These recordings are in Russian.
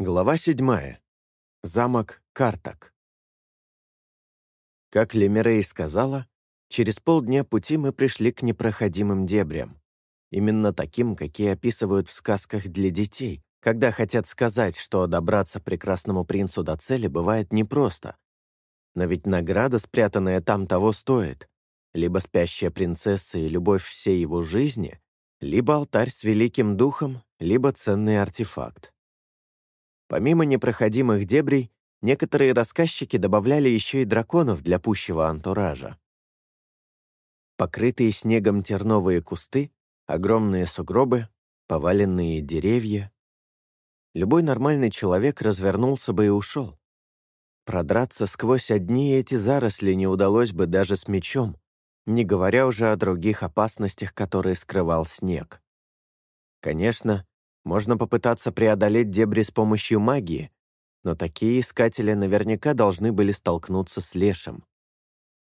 Глава седьмая. Замок Картак. Как Лемирей сказала, через полдня пути мы пришли к непроходимым дебрям. Именно таким, какие описывают в сказках для детей, когда хотят сказать, что добраться прекрасному принцу до цели бывает непросто. Но ведь награда, спрятанная там, того стоит. Либо спящая принцесса и любовь всей его жизни, либо алтарь с великим духом, либо ценный артефакт. Помимо непроходимых дебрей, некоторые рассказчики добавляли еще и драконов для пущего антуража. Покрытые снегом терновые кусты, огромные сугробы, поваленные деревья. Любой нормальный человек развернулся бы и ушел. Продраться сквозь одни эти заросли не удалось бы даже с мечом, не говоря уже о других опасностях, которые скрывал снег. Конечно, можно попытаться преодолеть дебри с помощью магии, но такие искатели наверняка должны были столкнуться с лешим.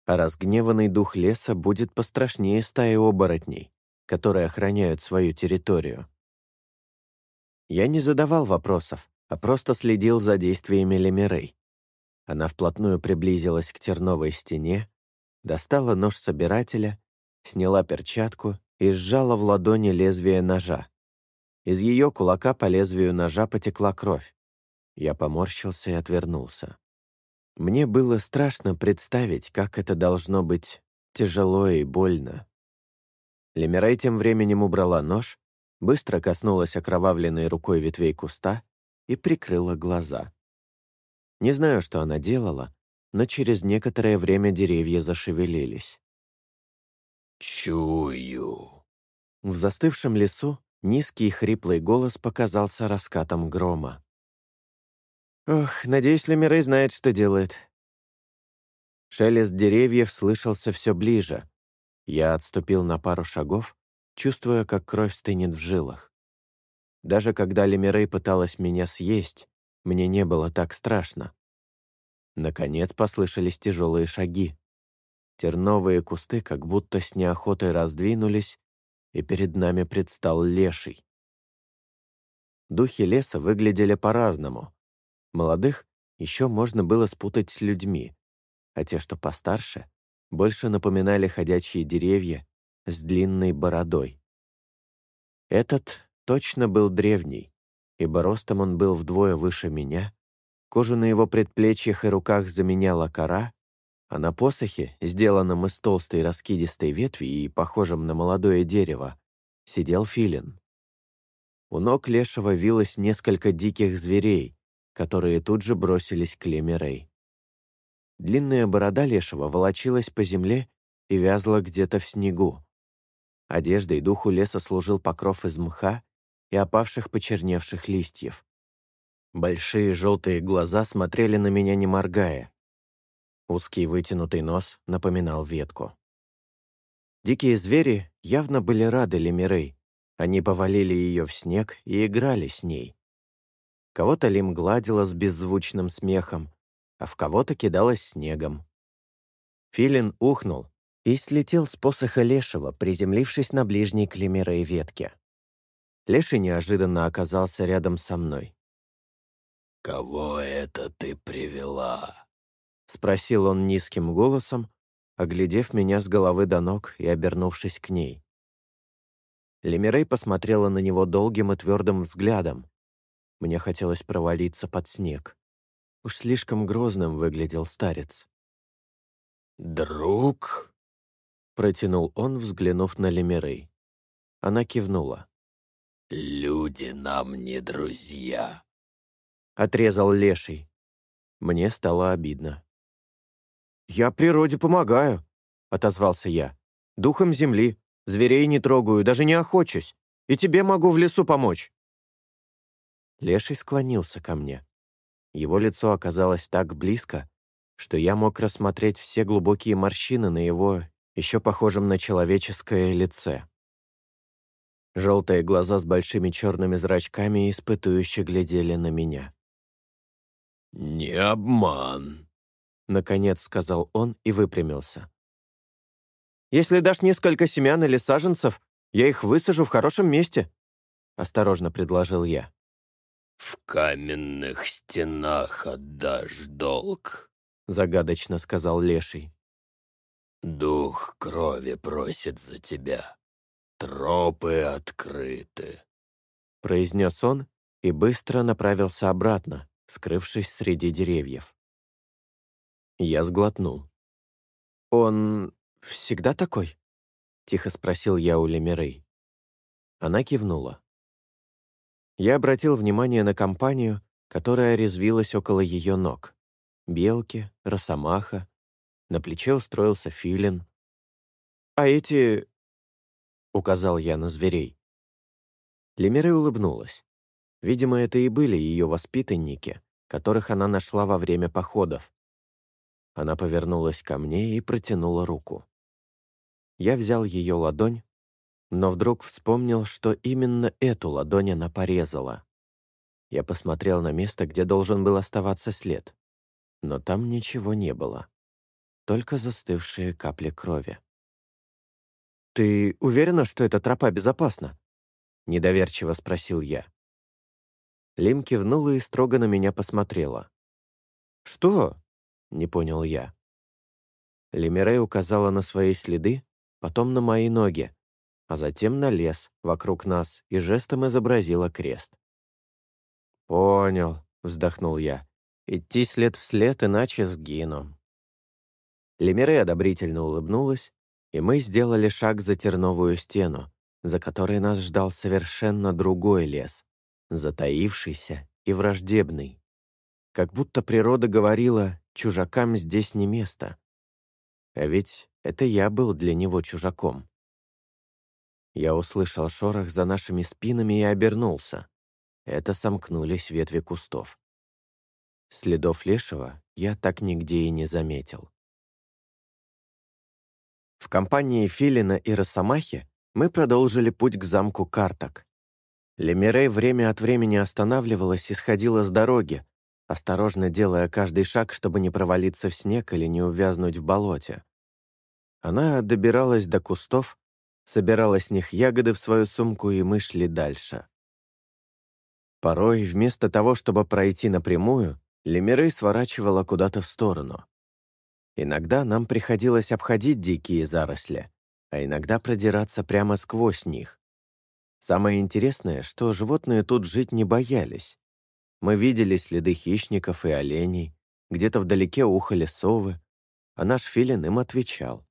А разгневанный дух леса будет пострашнее стаи оборотней, которые охраняют свою территорию. Я не задавал вопросов, а просто следил за действиями Лемирей. Она вплотную приблизилась к терновой стене, достала нож собирателя, сняла перчатку и сжала в ладони лезвие ножа. Из ее кулака по лезвию ножа потекла кровь. Я поморщился и отвернулся. Мне было страшно представить, как это должно быть тяжело и больно. Лемирай тем временем убрала нож, быстро коснулась окровавленной рукой ветвей куста и прикрыла глаза. Не знаю, что она делала, но через некоторое время деревья зашевелились. «Чую». В застывшем лесу Низкий хриплый голос показался раскатом грома. «Ох, надеюсь, Лемирей знает, что делает». Шелест деревьев слышался все ближе. Я отступил на пару шагов, чувствуя, как кровь стынет в жилах. Даже когда Лемирей пыталась меня съесть, мне не было так страшно. Наконец послышались тяжелые шаги. Терновые кусты как будто с неохотой раздвинулись, и перед нами предстал леший. Духи леса выглядели по-разному. Молодых еще можно было спутать с людьми, а те, что постарше, больше напоминали ходячие деревья с длинной бородой. Этот точно был древний, ибо ростом он был вдвое выше меня, кожу на его предплечьях и руках заменяла кора, а на посохе, сделанном из толстой раскидистой ветви и похожем на молодое дерево, сидел филин. У ног лешего вилось несколько диких зверей, которые тут же бросились к Лемирей. Длинная борода лешего волочилась по земле и вязла где-то в снегу. Одеждой духу леса служил покров из мха и опавших почерневших листьев. Большие желтые глаза смотрели на меня, не моргая, Узкий вытянутый нос напоминал ветку. Дикие звери явно были рады Лемирей. Они повалили ее в снег и играли с ней. Кого-то Лим гладила с беззвучным смехом, а в кого-то кидалась снегом. Филин ухнул и слетел с посоха лешего, приземлившись на ближней к Лемирей ветке. Леший неожиданно оказался рядом со мной. «Кого это ты привела?» — спросил он низким голосом, оглядев меня с головы до ног и обернувшись к ней. Лемирей посмотрела на него долгим и твердым взглядом. Мне хотелось провалиться под снег. Уж слишком грозным выглядел старец. «Друг?» — протянул он, взглянув на Лемирей. Она кивнула. «Люди нам не друзья», — отрезал Леший. Мне стало обидно. «Я природе помогаю», — отозвался я. «Духом земли. Зверей не трогаю, даже не охочусь. И тебе могу в лесу помочь». Леший склонился ко мне. Его лицо оказалось так близко, что я мог рассмотреть все глубокие морщины на его, еще похожем на человеческое, лице. Желтые глаза с большими черными зрачками испытующе глядели на меня. «Не обман», Наконец сказал он и выпрямился. «Если дашь несколько семян или саженцев, я их высажу в хорошем месте», — осторожно предложил я. «В каменных стенах отдашь долг», — загадочно сказал Леший. «Дух крови просит за тебя. Тропы открыты», — произнес он и быстро направился обратно, скрывшись среди деревьев. Я сглотнул. «Он всегда такой?» — тихо спросил я у Лемирей. Она кивнула. Я обратил внимание на компанию, которая резвилась около ее ног. Белки, росомаха, на плече устроился филин. «А эти...» — указал я на зверей. Лемире улыбнулась. Видимо, это и были ее воспитанники, которых она нашла во время походов. Она повернулась ко мне и протянула руку. Я взял ее ладонь, но вдруг вспомнил, что именно эту ладонь она порезала. Я посмотрел на место, где должен был оставаться след, но там ничего не было, только застывшие капли крови. «Ты уверена, что эта тропа безопасна?» — недоверчиво спросил я. Лим кивнула и строго на меня посмотрела. «Что?» — не понял я. Лемирей указала на свои следы, потом на мои ноги, а затем на лес вокруг нас и жестом изобразила крест. «Понял», — вздохнул я. «Идти след в след, иначе сгину». Лемире одобрительно улыбнулась, и мы сделали шаг за терновую стену, за которой нас ждал совершенно другой лес затаившийся и враждебный. Как будто природа говорила, чужакам здесь не место. А ведь это я был для него чужаком. Я услышал шорох за нашими спинами и обернулся. Это сомкнулись ветви кустов. Следов лешего я так нигде и не заметил. В компании Филина и Росомахи мы продолжили путь к замку Картак. Лемирей время от времени останавливалась и сходила с дороги, осторожно делая каждый шаг, чтобы не провалиться в снег или не увязнуть в болоте. Она добиралась до кустов, собирала с них ягоды в свою сумку, и мы шли дальше. Порой, вместо того, чтобы пройти напрямую, Лемирей сворачивала куда-то в сторону. Иногда нам приходилось обходить дикие заросли, а иногда продираться прямо сквозь них. Самое интересное, что животные тут жить не боялись. Мы видели следы хищников и оленей, где-то вдалеке ухали совы, а наш филин им отвечал.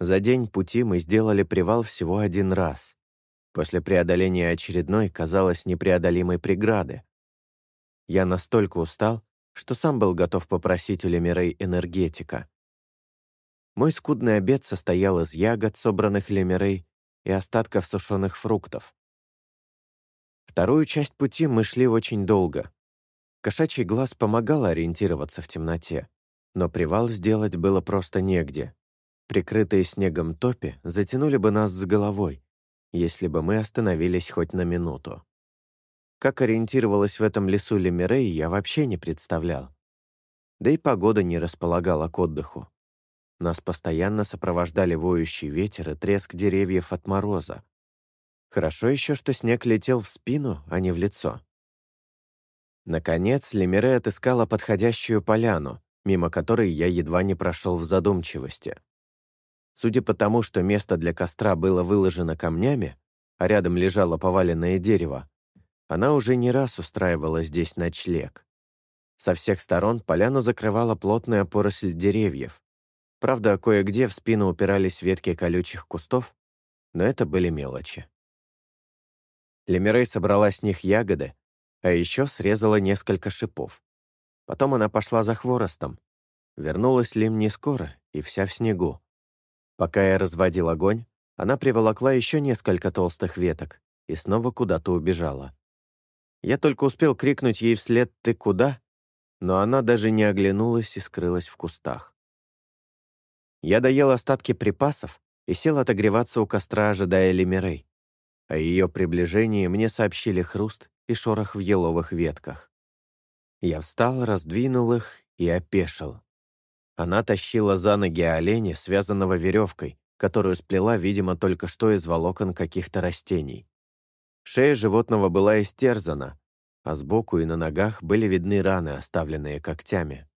За день пути мы сделали привал всего один раз. После преодоления очередной казалось непреодолимой преграды. Я настолько устал, что сам был готов попросить у Лемирей энергетика. Мой скудный обед состоял из ягод, собранных Лемирей, и остатков сушеных фруктов. Вторую часть пути мы шли очень долго. Кошачий глаз помогал ориентироваться в темноте, но привал сделать было просто негде. Прикрытые снегом топи затянули бы нас с головой, если бы мы остановились хоть на минуту. Как ориентировалась в этом лесу Лемирей, я вообще не представлял. Да и погода не располагала к отдыху. Нас постоянно сопровождали воющий ветер и треск деревьев от мороза. Хорошо еще, что снег летел в спину, а не в лицо. Наконец, Лемире отыскала подходящую поляну, мимо которой я едва не прошел в задумчивости. Судя по тому, что место для костра было выложено камнями, а рядом лежало поваленное дерево, она уже не раз устраивала здесь ночлег. Со всех сторон поляну закрывала плотная поросль деревьев, Правда, кое-где в спину упирались ветки колючих кустов, но это были мелочи. Лемирей собрала с них ягоды, а еще срезала несколько шипов. Потом она пошла за хворостом. Вернулась Лим не скоро и вся в снегу. Пока я разводил огонь, она приволокла еще несколько толстых веток и снова куда-то убежала. Я только успел крикнуть ей вслед «Ты куда?», но она даже не оглянулась и скрылась в кустах. Я доел остатки припасов и сел отогреваться у костра, ожидая Лемирей. О ее приближении мне сообщили хруст и шорох в еловых ветках. Я встал, раздвинул их и опешил. Она тащила за ноги оленя, связанного веревкой, которую сплела, видимо, только что из волокон каких-то растений. Шея животного была истерзана, а сбоку и на ногах были видны раны, оставленные когтями.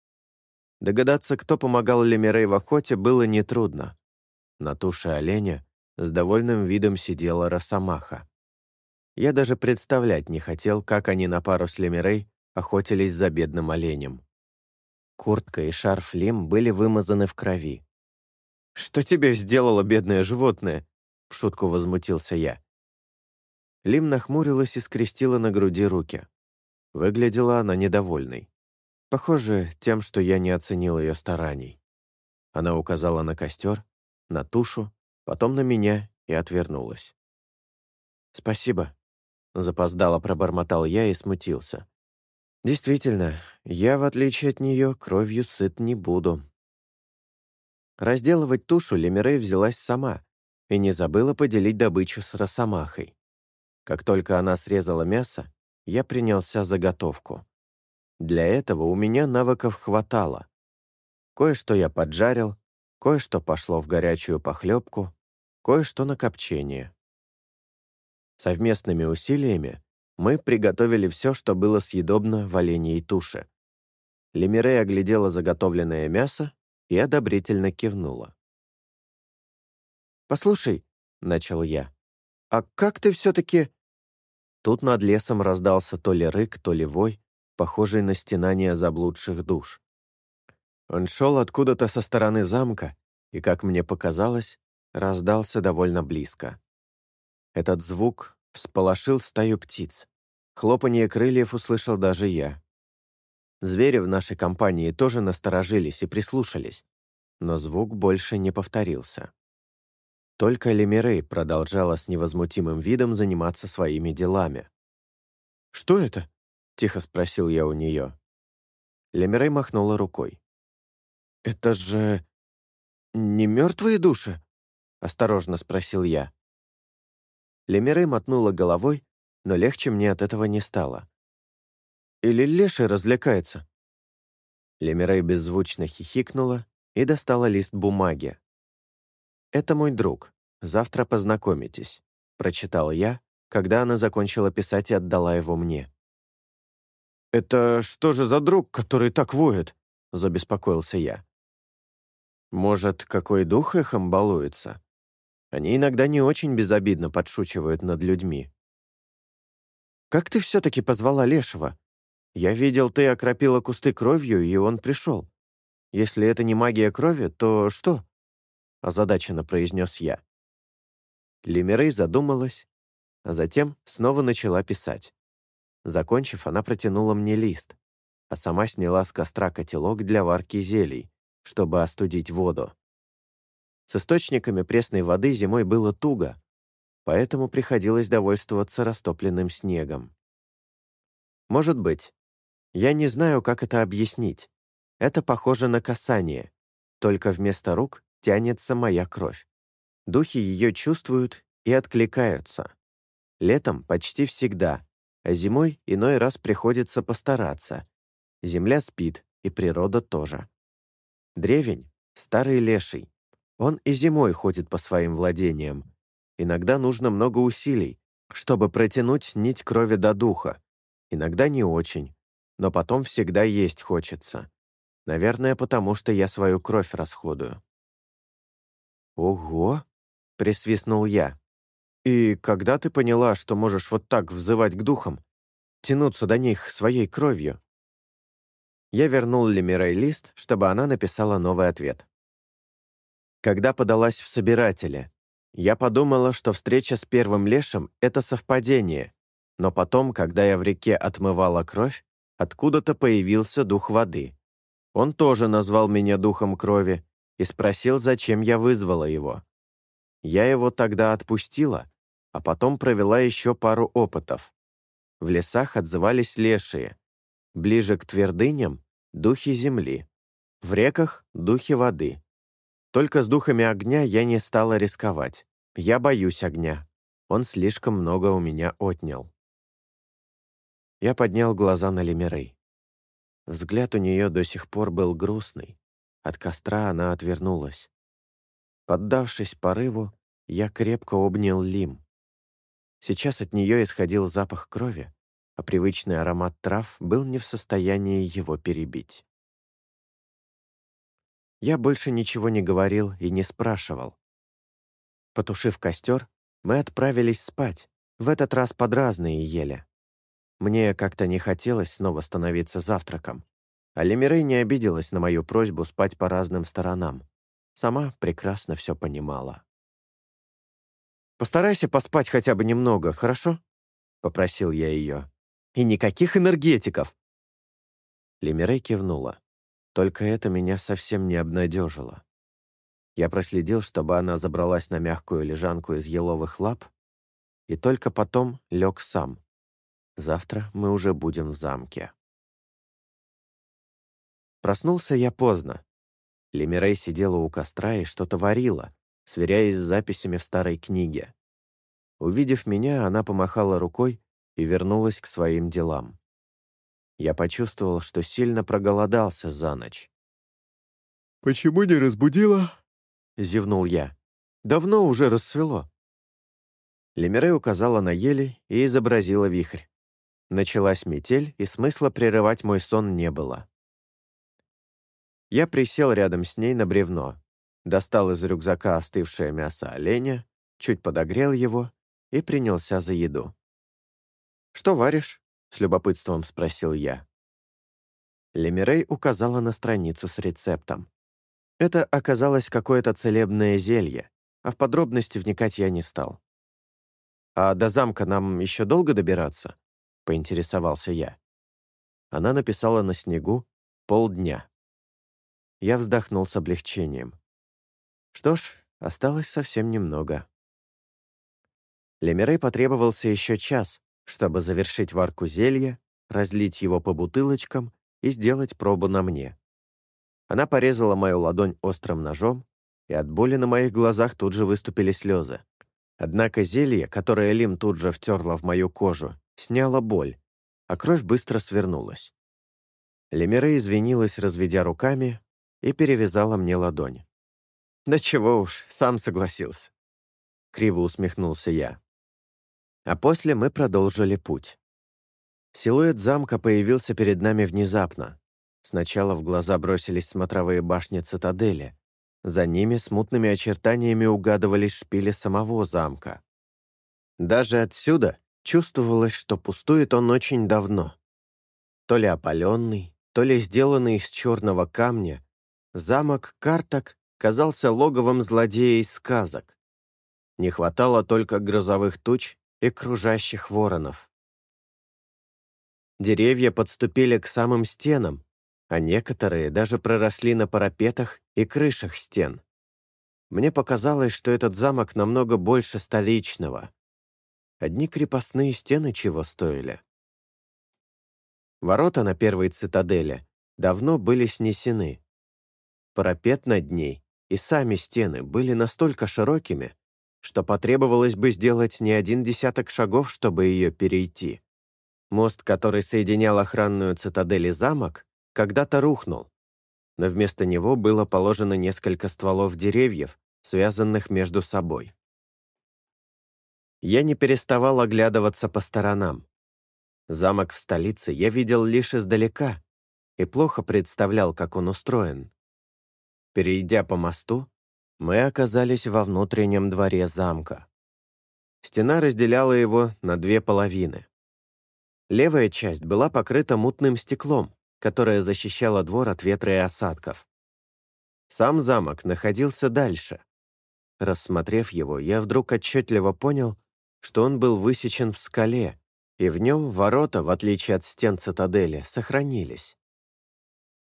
Догадаться, кто помогал Лемирей в охоте, было нетрудно. На туше оленя с довольным видом сидела росомаха. Я даже представлять не хотел, как они на пару с Лемирей охотились за бедным оленем. Куртка и шарф Лим были вымазаны в крови. «Что тебе сделало, бедное животное?» — в шутку возмутился я. Лим нахмурилась и скрестила на груди руки. Выглядела она недовольной. Похоже, тем, что я не оценил ее стараний. Она указала на костер, на тушу, потом на меня и отвернулась. «Спасибо», — запоздало пробормотал я и смутился. «Действительно, я, в отличие от нее, кровью сыт не буду». Разделывать тушу Лемирей взялась сама и не забыла поделить добычу с росомахой. Как только она срезала мясо, я принялся за готовку. Для этого у меня навыков хватало. Кое-что я поджарил, кое-что пошло в горячую похлебку, кое-что на копчение. Совместными усилиями мы приготовили все, что было съедобно в оленей туше. Лемирей оглядела заготовленное мясо и одобрительно кивнула. «Послушай», — начал я, — «а как ты все-таки...» Тут над лесом раздался то ли рык, то ли вой, похожий на стенание заблудших душ. Он шел откуда-то со стороны замка и, как мне показалось, раздался довольно близко. Этот звук всполошил стаю птиц. Хлопанье крыльев услышал даже я. Звери в нашей компании тоже насторожились и прислушались, но звук больше не повторился. Только Лемирей продолжала с невозмутимым видом заниматься своими делами. «Что это?» Тихо спросил я у нее. Лемирей махнула рукой. «Это же... не мертвые души?» Осторожно спросил я. Лемирей мотнула головой, но легче мне от этого не стало. «Или леший развлекается?» Лемирей беззвучно хихикнула и достала лист бумаги. «Это мой друг. Завтра познакомитесь», — прочитал я, когда она закончила писать и отдала его мне. «Это что же за друг, который так воет?» — забеспокоился я. «Может, какой дух эхом балуется? Они иногда не очень безобидно подшучивают над людьми». «Как ты все-таки позвала Лешего? Я видел, ты окропила кусты кровью, и он пришел. Если это не магия крови, то что?» — озадаченно произнес я. Лемирей задумалась, а затем снова начала писать. Закончив, она протянула мне лист, а сама сняла с костра котелок для варки зелий, чтобы остудить воду. С источниками пресной воды зимой было туго, поэтому приходилось довольствоваться растопленным снегом. Может быть. Я не знаю, как это объяснить. Это похоже на касание, только вместо рук тянется моя кровь. Духи ее чувствуют и откликаются. Летом почти всегда, а зимой иной раз приходится постараться. Земля спит, и природа тоже. Древень — старый леший. Он и зимой ходит по своим владениям. Иногда нужно много усилий, чтобы протянуть нить крови до духа. Иногда не очень, но потом всегда есть хочется. Наверное, потому что я свою кровь расходую. «Ого!» — присвистнул я. «И когда ты поняла, что можешь вот так взывать к духам, тянуться до них своей кровью?» Я вернул Лемирей лист, чтобы она написала новый ответ. Когда подалась в собиратели, я подумала, что встреча с первым лешим — это совпадение, но потом, когда я в реке отмывала кровь, откуда-то появился дух воды. Он тоже назвал меня духом крови и спросил, зачем я вызвала его. Я его тогда отпустила, а потом провела еще пару опытов. В лесах отзывались лешие, ближе к твердыням — духи земли, в реках — духи воды. Только с духами огня я не стала рисковать. Я боюсь огня. Он слишком много у меня отнял. Я поднял глаза на Лемирей. Взгляд у нее до сих пор был грустный. От костра она отвернулась. Поддавшись порыву, я крепко обнял Лим. Сейчас от нее исходил запах крови, а привычный аромат трав был не в состоянии его перебить. Я больше ничего не говорил и не спрашивал. Потушив костер, мы отправились спать, в этот раз под разные ели. Мне как-то не хотелось снова становиться завтраком. А Лемирей не обиделась на мою просьбу спать по разным сторонам. Сама прекрасно все понимала. «Постарайся поспать хотя бы немного, хорошо?» — попросил я ее. «И никаких энергетиков!» Лемирей кивнула. Только это меня совсем не обнадежило. Я проследил, чтобы она забралась на мягкую лежанку из еловых лап, и только потом лег сам. Завтра мы уже будем в замке. Проснулся я поздно. Лемирей сидела у костра и что-то варила, сверяясь с записями в старой книге. Увидев меня, она помахала рукой и вернулась к своим делам. Я почувствовал, что сильно проголодался за ночь. «Почему не разбудила?» — зевнул я. «Давно уже рассвело». Лемире указала на ели и изобразила вихрь. Началась метель, и смысла прерывать мой сон не было. Я присел рядом с ней на бревно, достал из рюкзака остывшее мясо оленя, чуть подогрел его и принялся за еду. «Что варишь?» — с любопытством спросил я. Лемирей указала на страницу с рецептом. Это оказалось какое-то целебное зелье, а в подробности вникать я не стал. «А до замка нам еще долго добираться?» — поинтересовался я. Она написала на снегу «полдня». Я вздохнул с облегчением. Что ж, осталось совсем немного. Лемирей потребовался еще час, чтобы завершить варку зелья, разлить его по бутылочкам и сделать пробу на мне. Она порезала мою ладонь острым ножом, и от боли на моих глазах тут же выступили слезы. Однако зелье, которое Лим тут же втерла в мою кожу, сняло боль, а кровь быстро свернулась. Лемире извинилась, разведя руками, и перевязала мне ладонь. «Да чего уж, сам согласился», — криво усмехнулся я. А после мы продолжили путь. Силуэт замка появился перед нами внезапно. Сначала в глаза бросились смотровые башни цитадели. За ними смутными очертаниями угадывались шпили самого замка. Даже отсюда чувствовалось, что пустует он очень давно. То ли опаленный, то ли сделанный из черного камня, замок Картак казался логовом злодея из сказок. Не хватало только грозовых туч и кружащих воронов. Деревья подступили к самым стенам, а некоторые даже проросли на парапетах и крышах стен. Мне показалось, что этот замок намного больше столичного. Одни крепостные стены чего стоили. Ворота на первой цитадели давно были снесены. Парапет над ней и сами стены были настолько широкими, что потребовалось бы сделать не один десяток шагов, чтобы ее перейти. Мост, который соединял охранную цитадель и замок, когда-то рухнул, но вместо него было положено несколько стволов деревьев, связанных между собой. Я не переставал оглядываться по сторонам. Замок в столице я видел лишь издалека и плохо представлял, как он устроен. Перейдя по мосту, мы оказались во внутреннем дворе замка. Стена разделяла его на две половины. Левая часть была покрыта мутным стеклом, которое защищало двор от ветра и осадков. Сам замок находился дальше. Рассмотрев его, я вдруг отчетливо понял, что он был высечен в скале, и в нем ворота, в отличие от стен цитадели, сохранились.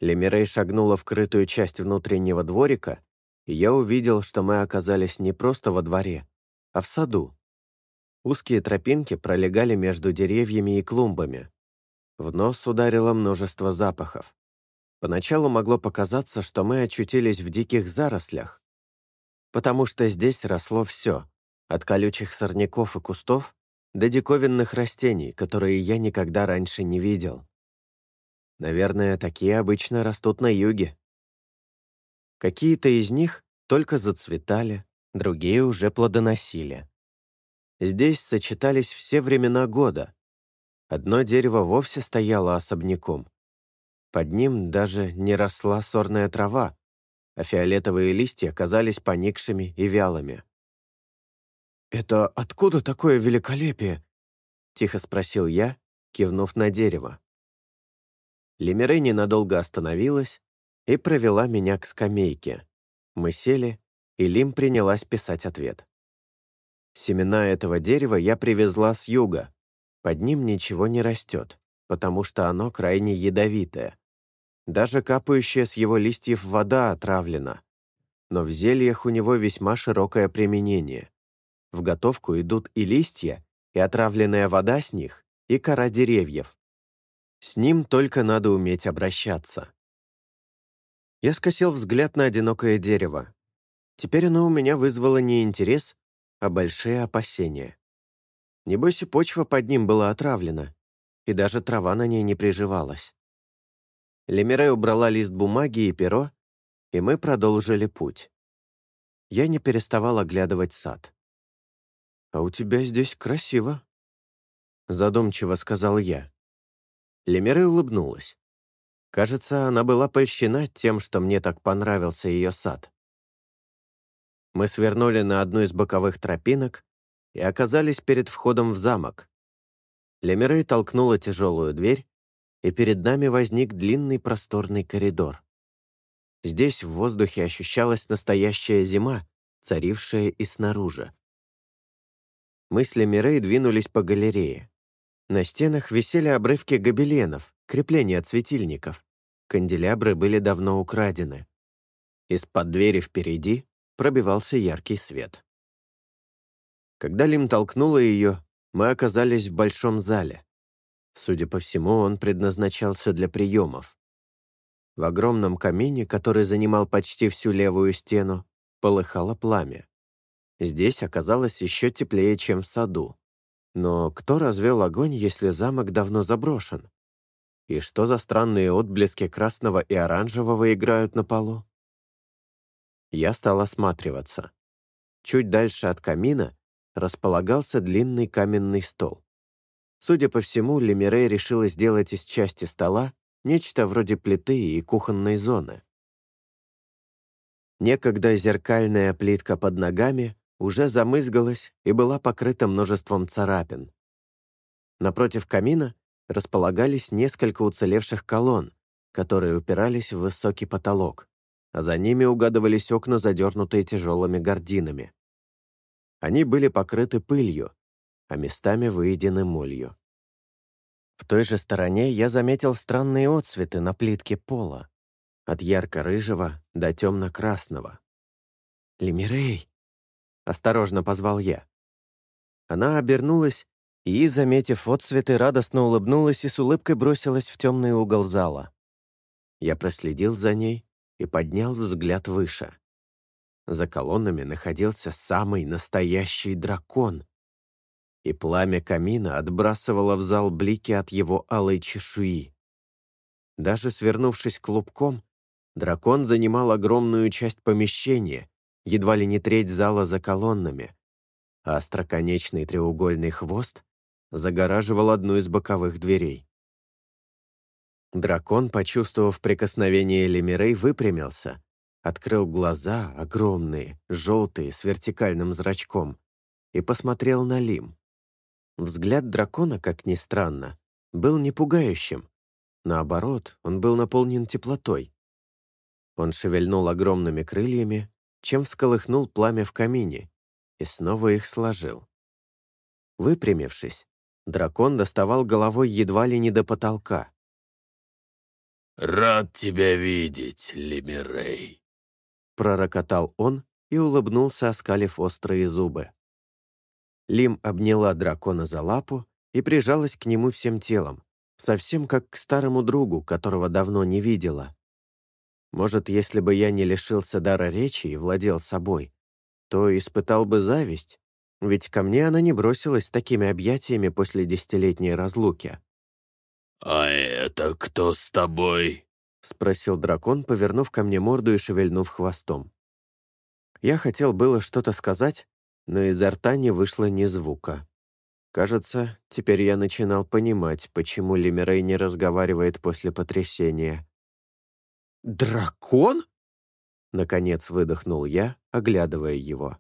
Лемирей шагнула в крытую часть внутреннего дворика я увидел, что мы оказались не просто во дворе, а в саду. Узкие тропинки пролегали между деревьями и клумбами. В нос ударило множество запахов. Поначалу могло показаться, что мы очутились в диких зарослях, потому что здесь росло все, от колючих сорняков и кустов до диковинных растений, которые я никогда раньше не видел. Наверное, такие обычно растут на юге. Какие-то из них только зацветали, другие уже плодоносили. Здесь сочетались все времена года. Одно дерево вовсе стояло особняком. Под ним даже не росла сорная трава, а фиолетовые листья казались поникшими и вялыми. «Это откуда такое великолепие?» — тихо спросил я, кивнув на дерево. Лемире ненадолго остановилась и провела меня к скамейке. Мы сели, и Лим принялась писать ответ. Семена этого дерева я привезла с юга. Под ним ничего не растет, потому что оно крайне ядовитое. Даже капающая с его листьев вода отравлена. Но в зельях у него весьма широкое применение. В готовку идут и листья, и отравленная вода с них, и кора деревьев. С ним только надо уметь обращаться. Я скосил взгляд на одинокое дерево. Теперь оно у меня вызвало не интерес, а большие опасения. Небось и почва под ним была отравлена, и даже трава на ней не приживалась. Лемире убрала лист бумаги и перо, и мы продолжили путь. Я не переставал оглядывать сад. «А у тебя здесь красиво», — задумчиво сказал я. Лемире улыбнулась. Кажется, она была польщена тем, что мне так понравился ее сад. Мы свернули на одну из боковых тропинок и оказались перед входом в замок. Лемирей толкнула тяжелую дверь, и перед нами возник длинный просторный коридор. Здесь в воздухе ощущалась настоящая зима, царившая и снаружи. Мы с Лемирей двинулись по галерее. На стенах висели обрывки гобеленов, крепления от светильников. Канделябры были давно украдены. Из-под двери впереди пробивался яркий свет. Когда Лим толкнула ее, мы оказались в большом зале. Судя по всему, он предназначался для приемов. В огромном камине, который занимал почти всю левую стену, полыхало пламя. Здесь оказалось еще теплее, чем в саду. Но кто развел огонь, если замок давно заброшен? И что за странные отблески красного и оранжевого играют на полу? Я стал осматриваться. Чуть дальше от камина располагался длинный каменный стол. Судя по всему, Лемире решила сделать из части стола нечто вроде плиты и кухонной зоны. Некогда зеркальная плитка под ногами уже замызгалась и была покрыта множеством царапин. Напротив камина располагались несколько уцелевших колонн, которые упирались в высокий потолок а за ними угадывались окна, задернутые тяжелыми гардинами. Они были покрыты пылью, а местами выедены молью. В той же стороне я заметил странные отцветы на плитке пола, от ярко-рыжего до темно-красного. «Лемирей!» — осторожно позвал я. Она обернулась и, заметив отцветы, радостно улыбнулась и с улыбкой бросилась в темный угол зала. Я проследил за ней и поднял взгляд выше. За колоннами находился самый настоящий дракон. И пламя камина отбрасывало в зал блики от его алой чешуи. Даже свернувшись клубком, дракон занимал огромную часть помещения, едва ли не треть зала за колоннами, а остроконечный треугольный хвост загораживал одну из боковых дверей. Дракон, почувствовав прикосновение Лемирей, выпрямился, открыл глаза, огромные, желтые, с вертикальным зрачком, и посмотрел на Лим. Взгляд дракона, как ни странно, был не пугающим. Наоборот, он был наполнен теплотой. Он шевельнул огромными крыльями, чем всколыхнул пламя в камине, и снова их сложил. Выпрямившись, дракон доставал головой едва ли не до потолка. «Рад тебя видеть, Лемирей», — пророкотал он и улыбнулся, оскалив острые зубы. Лим обняла дракона за лапу и прижалась к нему всем телом, совсем как к старому другу, которого давно не видела. Может, если бы я не лишился дара речи и владел собой, то испытал бы зависть, ведь ко мне она не бросилась с такими объятиями после десятилетней разлуки. «А это кто с тобой?» — спросил дракон, повернув ко мне морду и шевельнув хвостом. Я хотел было что-то сказать, но изо рта не вышло ни звука. Кажется, теперь я начинал понимать, почему Лемирей не разговаривает после потрясения. «Дракон?» — наконец выдохнул я, оглядывая его.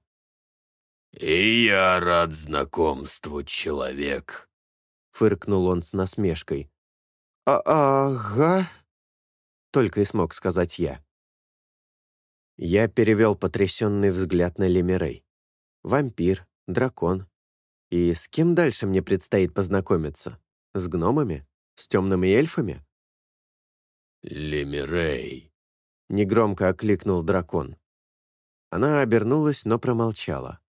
«И я рад знакомству, человек», — фыркнул он с насмешкой. А «Ага», — только и смог сказать я. Я перевел потрясенный взгляд на Лемирей. Вампир, дракон. И с кем дальше мне предстоит познакомиться? С гномами? С темными эльфами? «Лемирей», — негромко окликнул дракон. Она обернулась, но промолчала.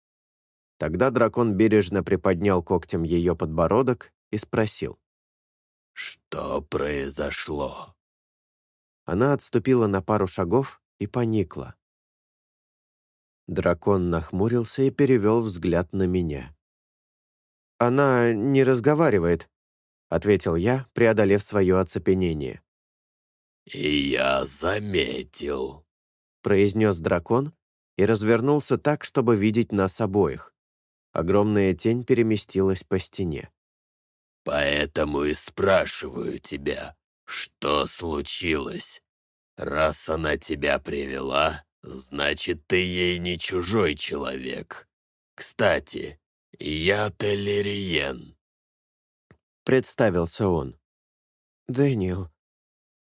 Тогда дракон бережно приподнял когтем ее подбородок и спросил. «Что произошло?» Она отступила на пару шагов и поникла. Дракон нахмурился и перевел взгляд на меня. «Она не разговаривает», — ответил я, преодолев свое оцепенение. «И я заметил», — произнес дракон и развернулся так, чтобы видеть нас обоих. Огромная тень переместилась по стене. «Поэтому и спрашиваю тебя, что случилось? Раз она тебя привела, значит, ты ей не чужой человек. Кстати, я Телериен». Представился он. «Дэниел.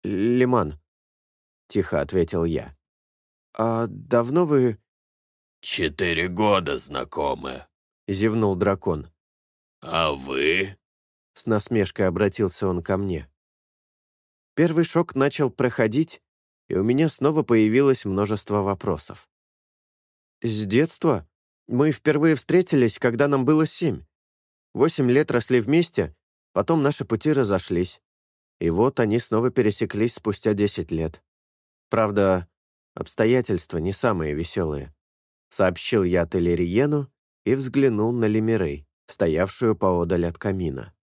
Лиман», — тихо ответил я. «А давно вы...» «Четыре года знакомы», — зевнул дракон. «А вы?» — с насмешкой обратился он ко мне. Первый шок начал проходить, и у меня снова появилось множество вопросов. «С детства? Мы впервые встретились, когда нам было семь. Восемь лет росли вместе, потом наши пути разошлись. И вот они снова пересеклись спустя десять лет. Правда, обстоятельства не самые веселые», — сообщил я Телериену и взглянул на Лемирей, стоявшую поодаль от камина.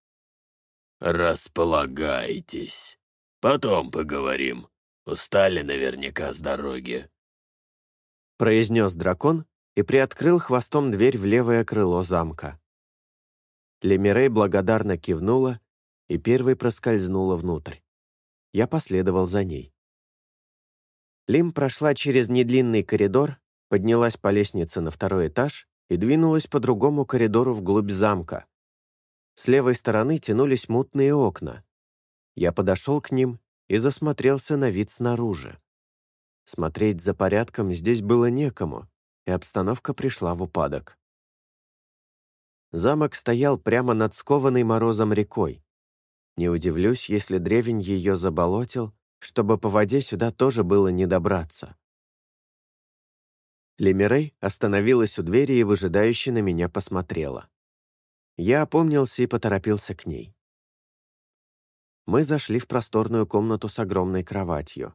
«Располагайтесь. Потом поговорим. Устали наверняка с дороги», — произнес дракон и приоткрыл хвостом дверь в левое крыло замка. Лемирей благодарно кивнула и первой проскользнула внутрь. Я последовал за ней. Лим прошла через недлинный коридор, поднялась по лестнице на второй этаж и двинулась по другому коридору вглубь замка. С левой стороны тянулись мутные окна. Я подошел к ним и засмотрелся на вид снаружи. Смотреть за порядком здесь было некому, и обстановка пришла в упадок. Замок стоял прямо над скованной морозом рекой. Не удивлюсь, если древень ее заболотил, чтобы по воде сюда тоже было не добраться. Лемирей остановилась у двери и выжидающе на меня посмотрела. Я опомнился и поторопился к ней. Мы зашли в просторную комнату с огромной кроватью.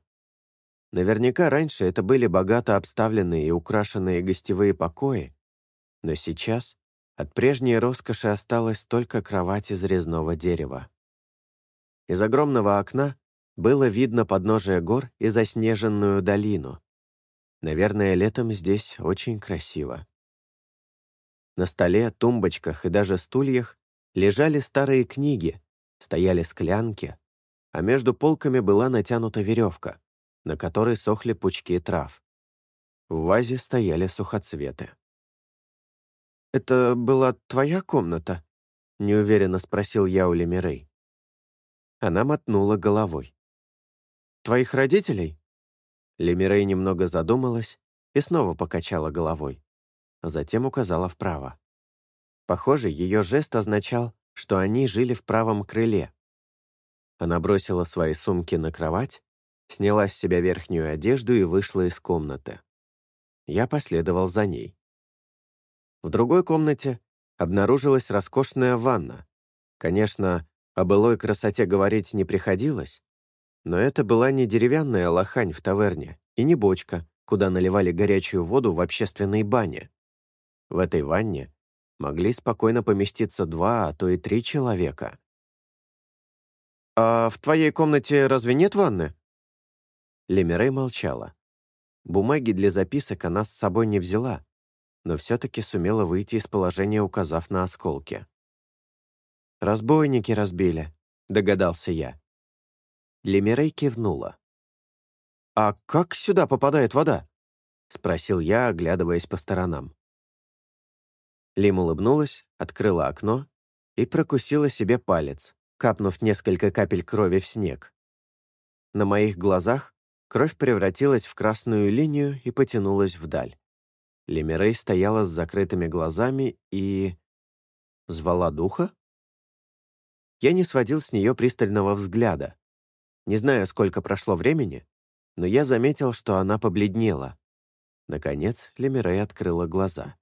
Наверняка раньше это были богато обставленные и украшенные гостевые покои, но сейчас от прежней роскоши осталась только кровать из резного дерева. Из огромного окна было видно подножие гор и заснеженную долину. Наверное, летом здесь очень красиво. На столе, тумбочках и даже стульях лежали старые книги, стояли склянки, а между полками была натянута веревка, на которой сохли пучки трав. В вазе стояли сухоцветы. «Это была твоя комната?» — неуверенно спросил я у Лемирей. Она мотнула головой. «Твоих родителей?» Лемирей немного задумалась и снова покачала головой. Затем указала вправо. Похоже, ее жест означал, что они жили в правом крыле. Она бросила свои сумки на кровать, сняла с себя верхнюю одежду и вышла из комнаты. Я последовал за ней. В другой комнате обнаружилась роскошная ванна. Конечно, о былой красоте говорить не приходилось, но это была не деревянная лохань в таверне и не бочка, куда наливали горячую воду в общественной бане. В этой ванне могли спокойно поместиться два, а то и три человека. «А в твоей комнате разве нет ванны?» Лемирей молчала. Бумаги для записок она с собой не взяла, но все-таки сумела выйти из положения, указав на осколки. разбойники разбили», — догадался я. Лемирей кивнула. «А как сюда попадает вода?» — спросил я, оглядываясь по сторонам. Лим улыбнулась, открыла окно и прокусила себе палец, капнув несколько капель крови в снег. На моих глазах кровь превратилась в красную линию и потянулась вдаль. Лемирей стояла с закрытыми глазами и... звала духа? Я не сводил с нее пристального взгляда. Не знаю, сколько прошло времени, но я заметил, что она побледнела. Наконец Лемирей открыла глаза.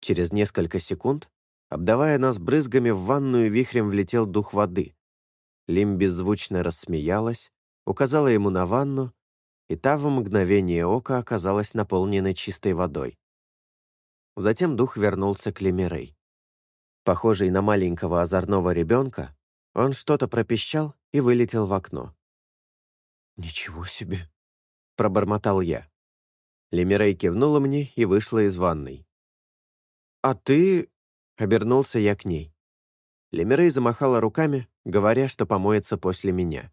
Через несколько секунд, обдавая нас брызгами, в ванную вихрем влетел дух воды. Лим беззвучно рассмеялась, указала ему на ванну, и та в мгновение ока оказалась наполненной чистой водой. Затем дух вернулся к Лемирей. Похожий на маленького озорного ребенка, он что-то пропищал и вылетел в окно. «Ничего себе!» — пробормотал я. Лемирей кивнула мне и вышла из ванной. «А ты...» — обернулся я к ней. Лемирей замахала руками, говоря, что помоется после меня.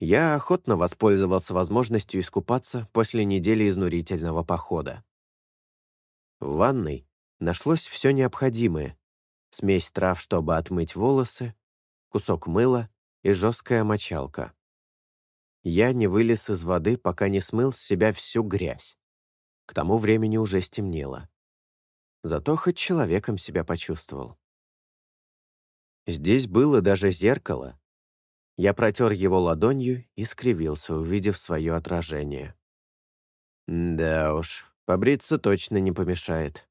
Я охотно воспользовался возможностью искупаться после недели изнурительного похода. В ванной нашлось все необходимое. Смесь трав, чтобы отмыть волосы, кусок мыла и жесткая мочалка. Я не вылез из воды, пока не смыл с себя всю грязь. К тому времени уже стемнело. Зато хоть человеком себя почувствовал. Здесь было даже зеркало. Я протер его ладонью и скривился, увидев свое отражение. Да уж, побриться точно не помешает.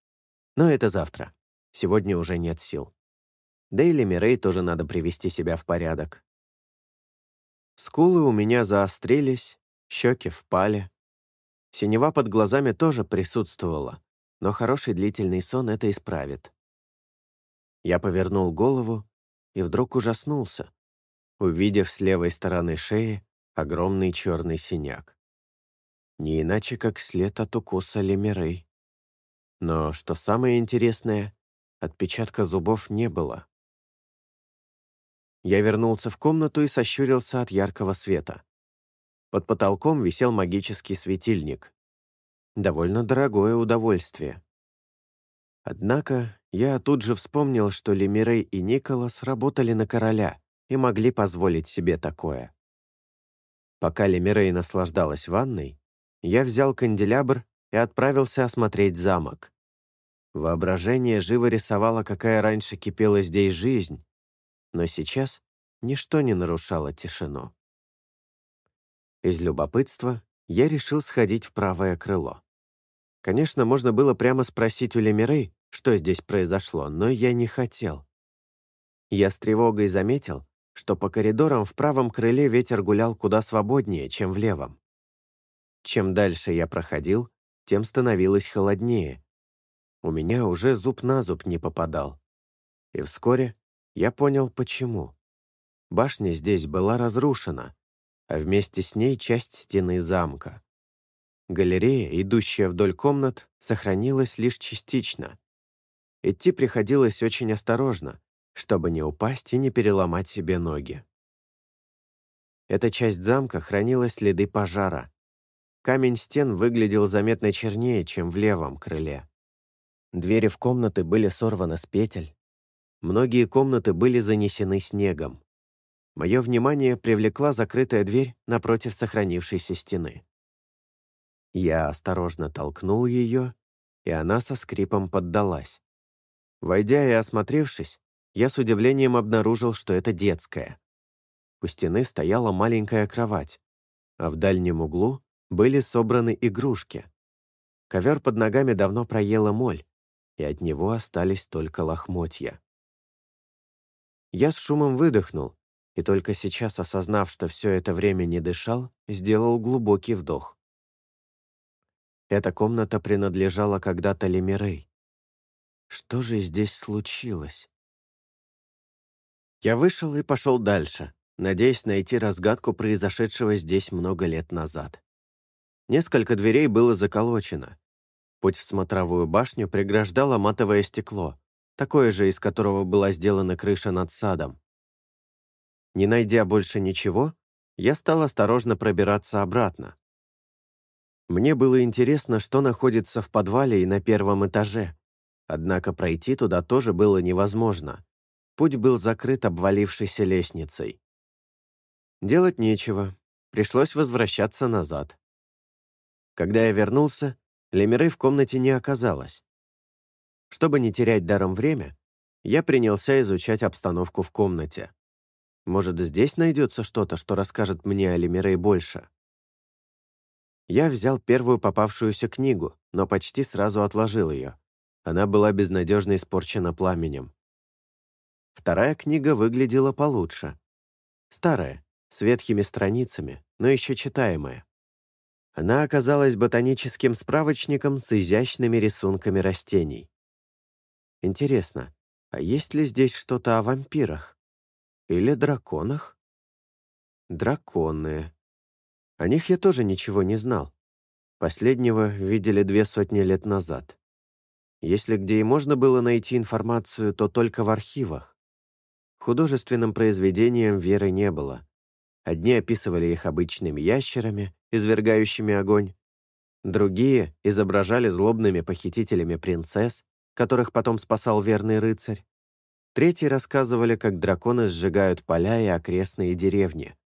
Но это завтра. Сегодня уже нет сил. Да и Лемирей тоже надо привести себя в порядок. Скулы у меня заострились, щеки впали. Синева под глазами тоже присутствовала, но хороший длительный сон это исправит. Я повернул голову и вдруг ужаснулся, увидев с левой стороны шеи огромный черный синяк. Не иначе, как след от укуса лемерей. Но, что самое интересное, отпечатка зубов не было. Я вернулся в комнату и сощурился от яркого света. Под потолком висел магический светильник. Довольно дорогое удовольствие. Однако я тут же вспомнил, что Лемирей и Николас работали на короля и могли позволить себе такое. Пока Лемирей наслаждалась ванной, я взял канделябр и отправился осмотреть замок. Воображение живо рисовало, какая раньше кипела здесь жизнь, но сейчас ничто не нарушало тишину. Из любопытства я решил сходить в правое крыло. Конечно, можно было прямо спросить у Лемирей, что здесь произошло, но я не хотел. Я с тревогой заметил, что по коридорам в правом крыле ветер гулял куда свободнее, чем в левом. Чем дальше я проходил, тем становилось холоднее. У меня уже зуб на зуб не попадал. И вскоре я понял, почему. Башня здесь была разрушена, а вместе с ней часть стены замка. Галерея, идущая вдоль комнат, сохранилась лишь частично. Идти приходилось очень осторожно, чтобы не упасть и не переломать себе ноги. Эта часть замка хранила следы пожара. Камень стен выглядел заметно чернее, чем в левом крыле. Двери в комнаты были сорваны с петель. Многие комнаты были занесены снегом. Мое внимание привлекла закрытая дверь напротив сохранившейся стены. Я осторожно толкнул ее, и она со скрипом поддалась. Войдя и осмотревшись, я с удивлением обнаружил, что это детская. У стены стояла маленькая кровать, а в дальнем углу были собраны игрушки. Ковер под ногами давно проела моль, и от него остались только лохмотья. Я с шумом выдохнул, и только сейчас, осознав, что все это время не дышал, сделал глубокий вдох. Эта комната принадлежала когда-то Лемирей. Что же здесь случилось? Я вышел и пошел дальше, надеясь найти разгадку произошедшего здесь много лет назад. Несколько дверей было заколочено. Путь в смотровую башню преграждало матовое стекло, такое же, из которого была сделана крыша над садом. Не найдя больше ничего, я стал осторожно пробираться обратно. Мне было интересно, что находится в подвале и на первом этаже, однако пройти туда тоже было невозможно. Путь был закрыт обвалившейся лестницей. Делать нечего, пришлось возвращаться назад. Когда я вернулся, Лемиры в комнате не оказалось. Чтобы не терять даром время, я принялся изучать обстановку в комнате. Может, здесь найдется что-то, что расскажет мне о Лемирей больше. Я взял первую попавшуюся книгу, но почти сразу отложил ее. Она была безнадежно испорчена пламенем. Вторая книга выглядела получше. Старая, с ветхими страницами, но еще читаемая. Она оказалась ботаническим справочником с изящными рисунками растений. Интересно, а есть ли здесь что-то о вампирах? Или драконах? Драконы. О них я тоже ничего не знал. Последнего видели две сотни лет назад. Если где и можно было найти информацию, то только в архивах. Художественным произведениям веры не было. Одни описывали их обычными ящерами, извергающими огонь. Другие изображали злобными похитителями принцесс, которых потом спасал верный рыцарь. Третьи рассказывали, как драконы сжигают поля и окрестные деревни.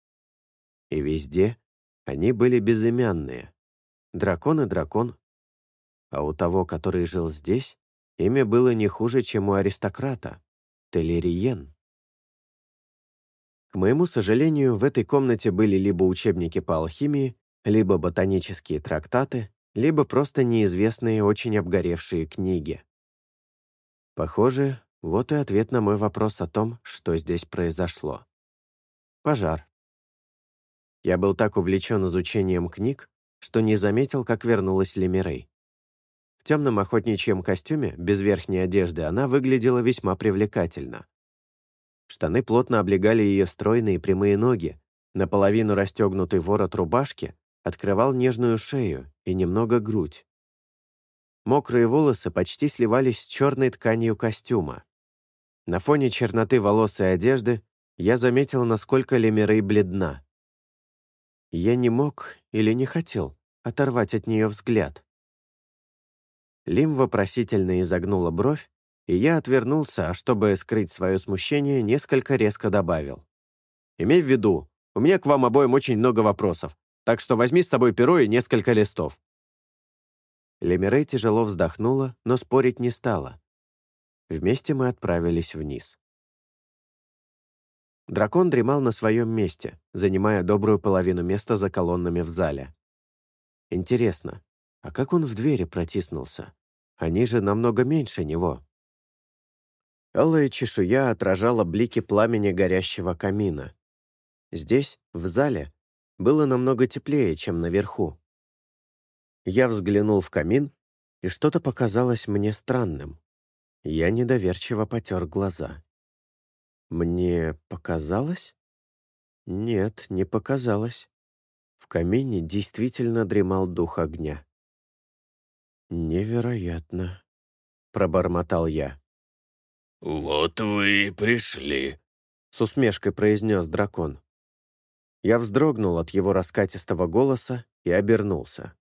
И везде они были безымянные. Дракон и дракон. А у того, который жил здесь, имя было не хуже, чем у аристократа — Телериен. К моему сожалению, в этой комнате были либо учебники по алхимии, либо ботанические трактаты, либо просто неизвестные очень обгоревшие книги. Похоже, вот и ответ на мой вопрос о том, что здесь произошло. Пожар. Я был так увлечен изучением книг, что не заметил, как вернулась Лемирей. В темном охотничьем костюме, без верхней одежды, она выглядела весьма привлекательно. Штаны плотно облегали ее стройные прямые ноги, наполовину расстегнутый ворот рубашки открывал нежную шею и немного грудь. Мокрые волосы почти сливались с черной тканью костюма. На фоне черноты волос и одежды я заметил, насколько Лемирей бледна. Я не мог или не хотел оторвать от нее взгляд. Лим вопросительно изогнула бровь, и я отвернулся, а чтобы скрыть свое смущение, несколько резко добавил. «Имей в виду, у меня к вам обоим очень много вопросов, так что возьми с собой перо и несколько листов». Лемирей тяжело вздохнула, но спорить не стала. Вместе мы отправились вниз. Дракон дремал на своем месте, занимая добрую половину места за колоннами в зале. Интересно, а как он в двери протиснулся? Они же намного меньше него. Алая чешуя отражала блики пламени горящего камина. Здесь, в зале, было намного теплее, чем наверху. Я взглянул в камин, и что-то показалось мне странным. Я недоверчиво потер глаза. Мне показалось? Нет, не показалось. В камине действительно дремал дух огня. «Невероятно», — пробормотал я. «Вот вы и пришли», — с усмешкой произнес дракон. Я вздрогнул от его раскатистого голоса и обернулся.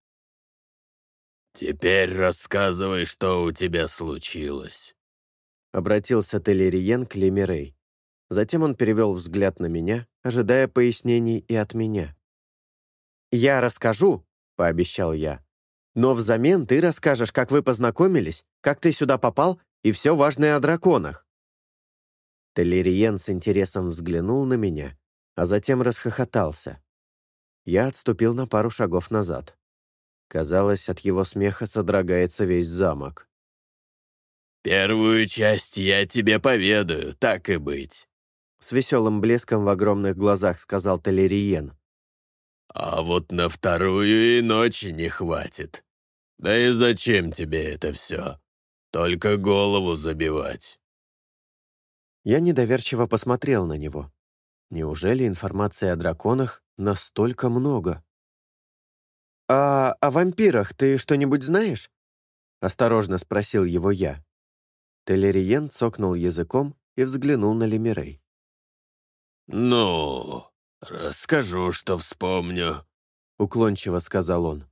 «Теперь рассказывай, что у тебя случилось», — обратился Телериен к Лемирей. Затем он перевел взгляд на меня, ожидая пояснений и от меня. «Я расскажу», — пообещал я. «Но взамен ты расскажешь, как вы познакомились, как ты сюда попал и все важное о драконах». Телериен с интересом взглянул на меня, а затем расхохотался. Я отступил на пару шагов назад. Казалось, от его смеха содрогается весь замок. «Первую часть я тебе поведаю, так и быть», — с веселым блеском в огромных глазах сказал Телериен. «А вот на вторую и ночи не хватит. Да и зачем тебе это все?» Только голову забивать. Я недоверчиво посмотрел на него. Неужели информации о драконах настолько много? «А о вампирах ты что-нибудь знаешь?» — осторожно спросил его я. Телериен цокнул языком и взглянул на Лемирей. «Ну, расскажу, что вспомню», — уклончиво сказал он.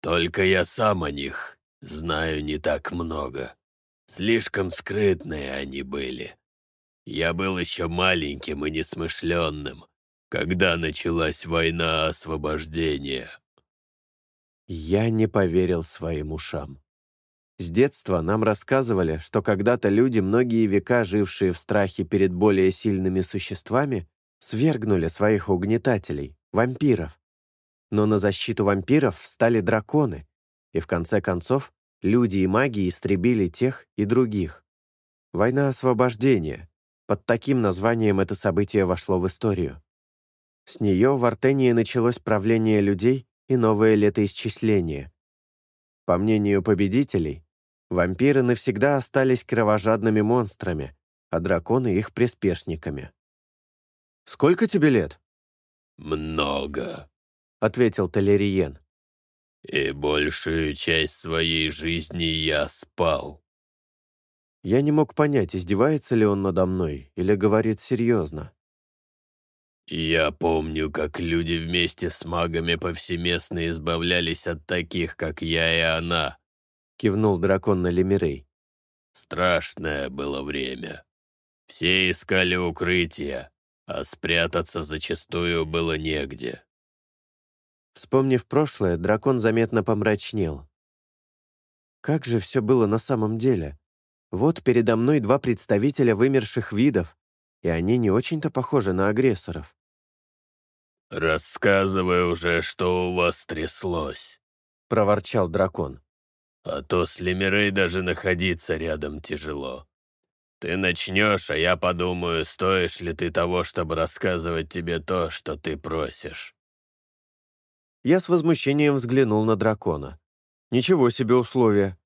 «Только я сам о них знаю не так много. Слишком скрытные они были. Я был еще маленьким и несмышленным, когда началась война освобождения». Я не поверил своим ушам. С детства нам рассказывали, что когда-то люди, многие века жившие в страхе перед более сильными существами, свергнули своих угнетателей, вампиров. Но на защиту вампиров встали драконы, и в конце концов люди и маги истребили тех и других. Война освобождения. Под таким названием это событие вошло в историю. С нее в Артении началось правление людей и новое летоисчисление. По мнению победителей, вампиры навсегда остались кровожадными монстрами, а драконы — их приспешниками. «Сколько тебе лет?» «Много», — ответил Толериен. «И большую часть своей жизни я спал». Я не мог понять, издевается ли он надо мной или говорит серьезно. «Я помню, как люди вместе с магами повсеместно избавлялись от таких, как я и она», — кивнул дракон на Лемирей. «Страшное было время. Все искали укрытия, а спрятаться зачастую было негде». Вспомнив прошлое, дракон заметно помрачнел. Как же все было на самом деле? Вот передо мной два представителя вымерших видов, и они не очень-то похожи на агрессоров. «Рассказывай уже, что у вас тряслось», — проворчал дракон. «А то с Лемирей даже находиться рядом тяжело. Ты начнешь, а я подумаю, стоишь ли ты того, чтобы рассказывать тебе то, что ты просишь». Я с возмущением взглянул на дракона. Ничего себе условия.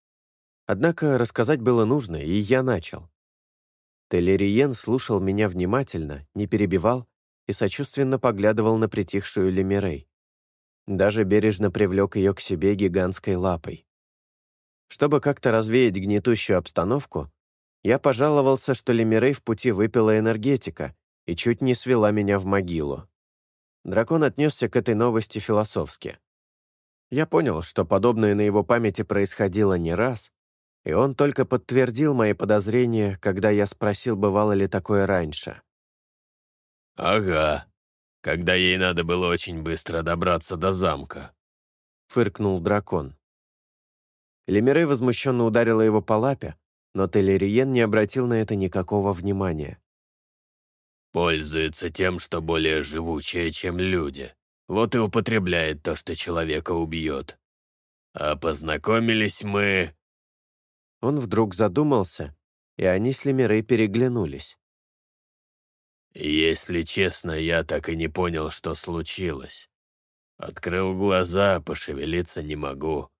Однако рассказать было нужно, и я начал. Телериен слушал меня внимательно, не перебивал и сочувственно поглядывал на притихшую Лемирей. Даже бережно привлек ее к себе гигантской лапой. Чтобы как-то развеять гнетущую обстановку, я пожаловался, что Лемирей в пути выпила энергетика и чуть не свела меня в могилу. Дракон отнесся к этой новости философски. Я понял, что подобное на его памяти происходило не раз, и он только подтвердил мои подозрения, когда я спросил, бывало ли такое раньше. «Ага, когда ей надо было очень быстро добраться до замка», — фыркнул дракон. Лемирей возмущенно ударила его по лапе, но Телериен не обратил на это никакого внимания. «Пользуется тем, что более живучее, чем люди. Вот и употребляет то, что человека убьет. А познакомились мы...» Он вдруг задумался, и они с Лемирей переглянулись. «Если честно, я так и не понял, что случилось. Открыл глаза, пошевелиться не могу.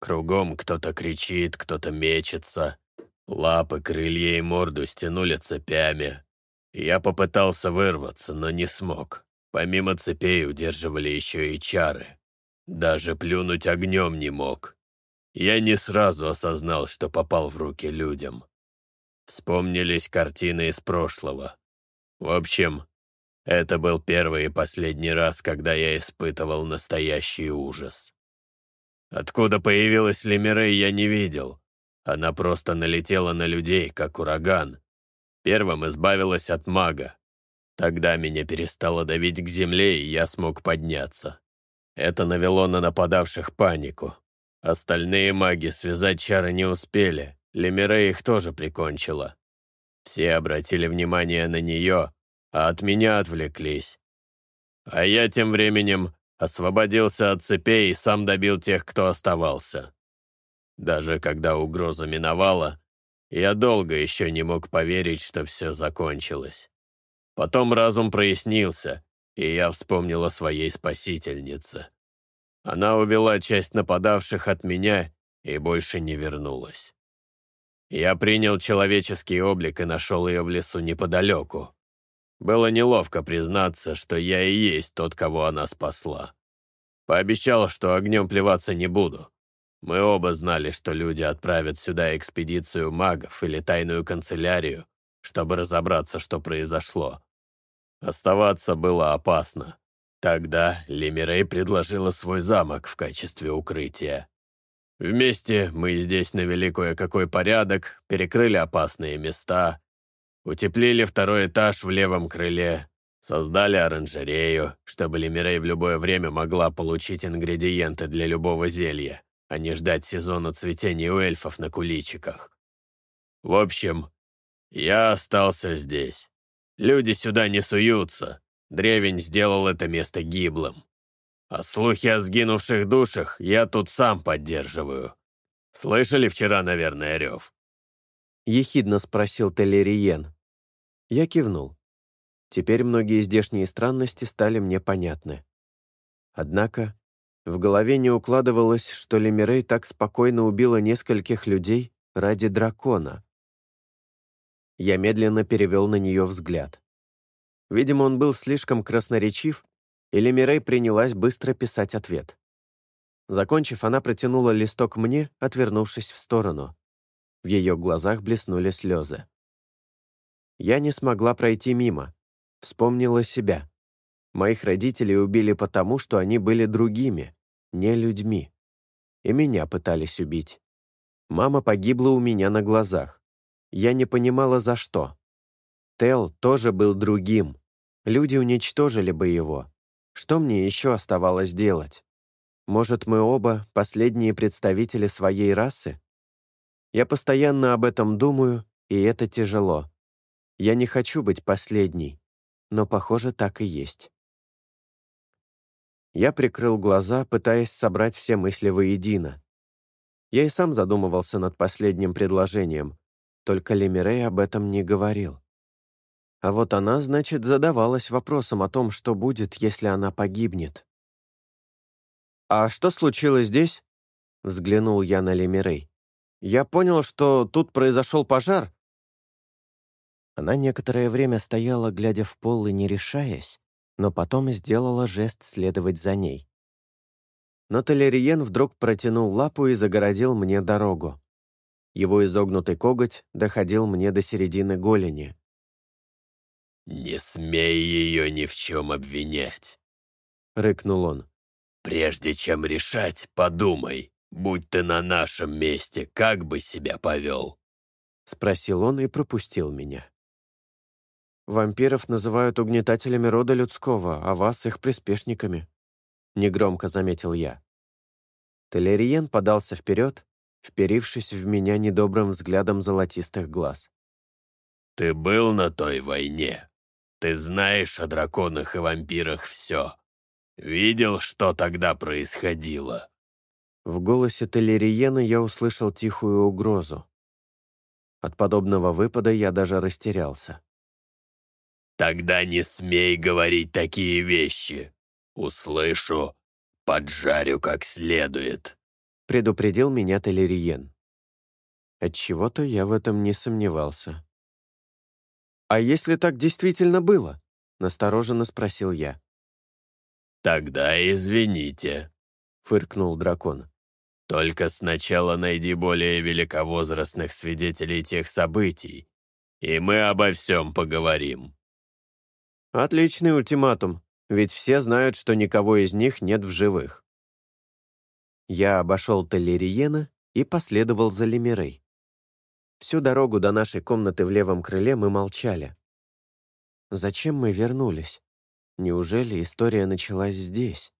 Кругом кто-то кричит, кто-то мечется. Лапы, крылья и морду стянули цепями. Я попытался вырваться, но не смог. Помимо цепей удерживали еще и чары. Даже плюнуть огнем не мог. Я не сразу осознал, что попал в руки людям. Вспомнились картины из прошлого. В общем, это был первый и последний раз, когда я испытывал настоящий ужас. Откуда появилась Лемирей, я не видел. Она просто налетела на людей, как ураган. Первым избавилась от мага. Тогда меня перестало давить к земле, и я смог подняться. Это навело на нападавших панику. Остальные маги связать чары не успели, Лемире их тоже прикончила. Все обратили внимание на нее, а от меня отвлеклись. А я тем временем освободился от цепей и сам добил тех, кто оставался. Даже когда угроза миновала, я долго еще не мог поверить, что все закончилось. Потом разум прояснился, и я вспомнил о своей спасительнице. Она увела часть нападавших от меня и больше не вернулась. Я принял человеческий облик и нашел ее в лесу неподалеку. Было неловко признаться, что я и есть тот, кого она спасла. Пообещал, что огнем плеваться не буду. Мы оба знали, что люди отправят сюда экспедицию магов или тайную канцелярию, чтобы разобраться, что произошло. Оставаться было опасно. Тогда Лемирей предложила свой замок в качестве укрытия. Вместе мы здесь навели кое-какой порядок, перекрыли опасные места, утеплили второй этаж в левом крыле, создали оранжерею, чтобы Лемирей в любое время могла получить ингредиенты для любого зелья а не ждать сезона цветения у эльфов на куличиках. В общем, я остался здесь. Люди сюда не суются. Древень сделал это место гиблым. А слухи о сгинувших душах я тут сам поддерживаю. Слышали вчера, наверное, рев?» Ехидно спросил Телериен. Я кивнул. Теперь многие здешние странности стали мне понятны. Однако в голове не укладывалось, что Лемирей так спокойно убила нескольких людей ради дракона. Я медленно перевел на нее взгляд. Видимо, он был слишком красноречив, и Лемирей принялась быстро писать ответ. Закончив, она протянула листок мне, отвернувшись в сторону. В ее глазах блеснули слезы. Я не смогла пройти мимо. Вспомнила себя. Моих родителей убили потому, что они были другими, не людьми. И меня пытались убить. Мама погибла у меня на глазах. Я не понимала, за что. Тел тоже был другим. Люди уничтожили бы его. Что мне еще оставалось делать? Может, мы оба последние представители своей расы? Я постоянно об этом думаю, и это тяжело. Я не хочу быть последней, но, похоже, так и есть. Я прикрыл глаза, пытаясь собрать все мысли воедино. Я и сам задумывался над последним предложением, только Лемирей об этом не говорил. А вот она, значит, задавалась вопросом о том, что будет, если она погибнет. «А что случилось здесь?» — взглянул я на Лемирей. «Я понял, что тут произошел пожар». Она некоторое время стояла, глядя в пол и не решаясь, но потом сделала жест следовать за ней. Но Толериен вдруг протянул лапу и загородил мне дорогу. Его изогнутый коготь доходил мне до середины голени. «Не смей ее ни в чем обвинять», — рыкнул он. «Прежде чем решать, подумай, будь ты на нашем месте, как бы себя повел?» — спросил он и пропустил меня. Вампиров называют угнетателями рода людского, а вас — их приспешниками», — негромко заметил я. Телериен подался вперед, вперившись в меня недобрым взглядом золотистых глаз. «Ты был на той войне. Ты знаешь о драконах и вампирах все. Видел, что тогда происходило?» В голосе Телериена я услышал тихую угрозу. От подобного выпада я даже растерялся. Тогда не смей говорить такие вещи. Услышу, поджарю как следует», — предупредил меня Телериен. Отчего-то я в этом не сомневался. «А если так действительно было?» — настороженно спросил я. «Тогда извините», — фыркнул дракон. «Только сначала найди более великовозрастных свидетелей тех событий, и мы обо всем поговорим». Отличный ультиматум, ведь все знают, что никого из них нет в живых. Я обошел Телериена и последовал за Лемирей. Всю дорогу до нашей комнаты в левом крыле мы молчали. Зачем мы вернулись? Неужели история началась здесь?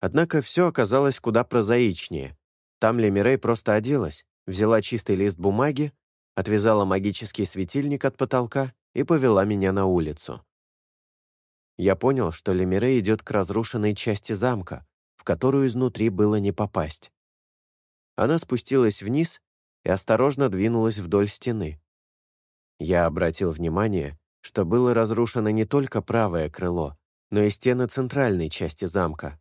Однако все оказалось куда прозаичнее. Там Лемирей просто оделась, взяла чистый лист бумаги, отвязала магический светильник от потолка и повела меня на улицу. Я понял, что Лемире идет к разрушенной части замка, в которую изнутри было не попасть. Она спустилась вниз и осторожно двинулась вдоль стены. Я обратил внимание, что было разрушено не только правое крыло, но и стены центральной части замка.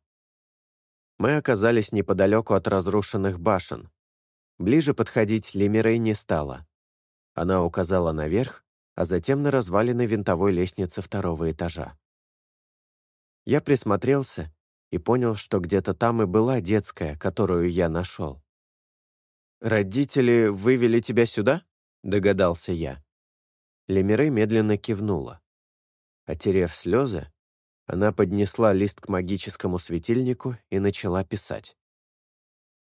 Мы оказались неподалеку от разрушенных башен. Ближе подходить Лемирей не стала. Она указала наверх, а затем на развалины винтовой лестницы второго этажа. Я присмотрелся и понял, что где-то там и была детская, которую я нашел. «Родители вывели тебя сюда?» — догадался я. Лемире медленно кивнула. Отерев слезы, она поднесла лист к магическому светильнику и начала писать.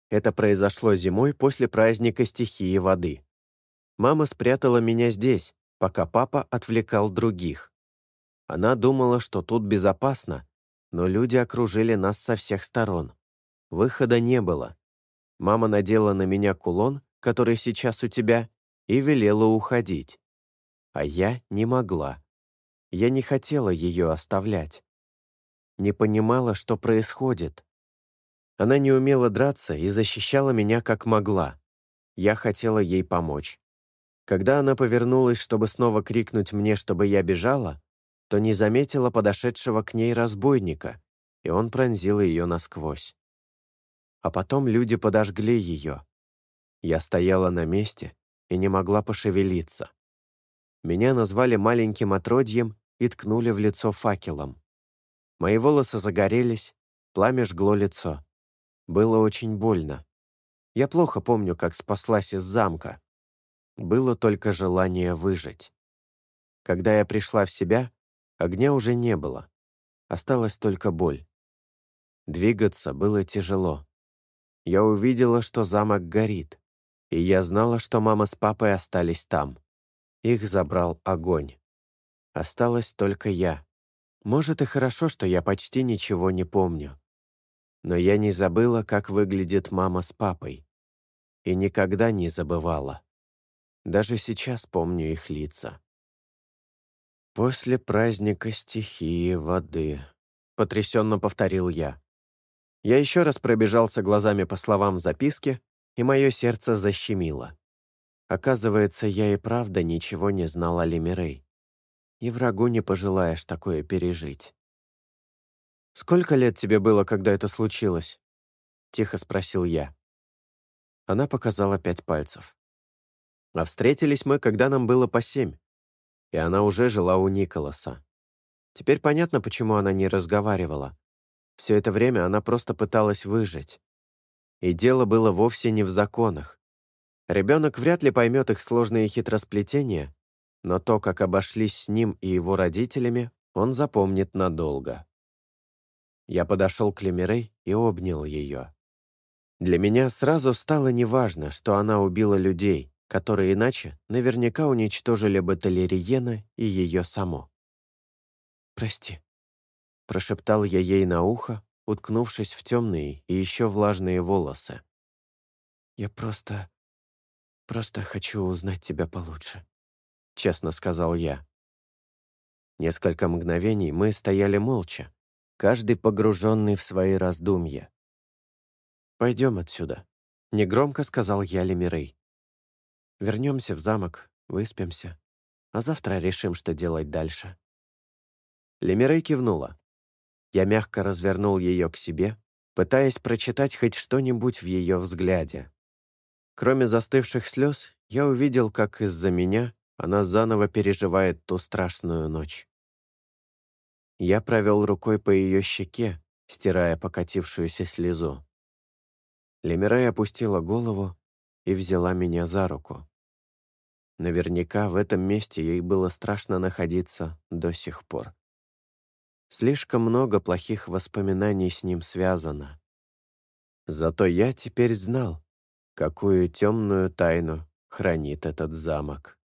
Это произошло зимой после праздника стихии воды. Мама спрятала меня здесь, пока папа отвлекал других. Она думала, что тут безопасно, но люди окружили нас со всех сторон. Выхода не было. Мама надела на меня кулон, который сейчас у тебя, и велела уходить. А я не могла. Я не хотела ее оставлять. Не понимала, что происходит. Она не умела драться и защищала меня как могла. Я хотела ей помочь. Когда она повернулась, чтобы снова крикнуть мне, чтобы я бежала, то не заметила подошедшего к ней разбойника, и он пронзил ее насквозь. А потом люди подожгли ее. Я стояла на месте и не могла пошевелиться. Меня назвали маленьким отродьем и ткнули в лицо факелом. Мои волосы загорелись, пламя жгло лицо. Было очень больно. Я плохо помню, как спаслась из замка. Было только желание выжить. Когда я пришла в себя, огня уже не было. Осталась только боль. Двигаться было тяжело. Я увидела, что замок горит, и я знала, что мама с папой остались там. Их забрал огонь. Осталась только я. Может, и хорошо, что я почти ничего не помню. Но я не забыла, как выглядит мама с папой. И никогда не забывала. Даже сейчас помню их лица. «После праздника стихии воды», — потрясенно повторил я. Я еще раз пробежался глазами по словам в записке, и мое сердце защемило. Оказывается, я и правда ничего не знал о Лемирей. И врагу не пожелаешь такое пережить. «Сколько лет тебе было, когда это случилось?» — тихо спросил я. Она показала пять пальцев. А встретились мы, когда нам было по семь. И она уже жила у Николаса. Теперь понятно, почему она не разговаривала. Все это время она просто пыталась выжить. И дело было вовсе не в законах. Ребенок вряд ли поймет их сложные хитросплетения, но то, как обошлись с ним и его родителями, он запомнит надолго. Я подошел к Лемирей и обнял ее. Для меня сразу стало неважно, что она убила людей, которые иначе наверняка уничтожили бы Толериена и ее само. «Прости», — прошептал я ей на ухо, уткнувшись в темные и еще влажные волосы. «Я просто... просто хочу узнать тебя получше», — честно сказал я. Несколько мгновений мы стояли молча, каждый погруженный в свои раздумья. «Пойдем отсюда», — негромко сказал я Лемирей. Вернемся в замок, выспимся, а завтра решим, что делать дальше». Лемирей кивнула. Я мягко развернул ее к себе, пытаясь прочитать хоть что-нибудь в ее взгляде. Кроме застывших слез, я увидел, как из-за меня она заново переживает ту страшную ночь. Я провел рукой по ее щеке, стирая покатившуюся слезу. Лемирей опустила голову и взяла меня за руку. Наверняка в этом месте ей было страшно находиться до сих пор. Слишком много плохих воспоминаний с ним связано. Зато я теперь знал, какую темную тайну хранит этот замок.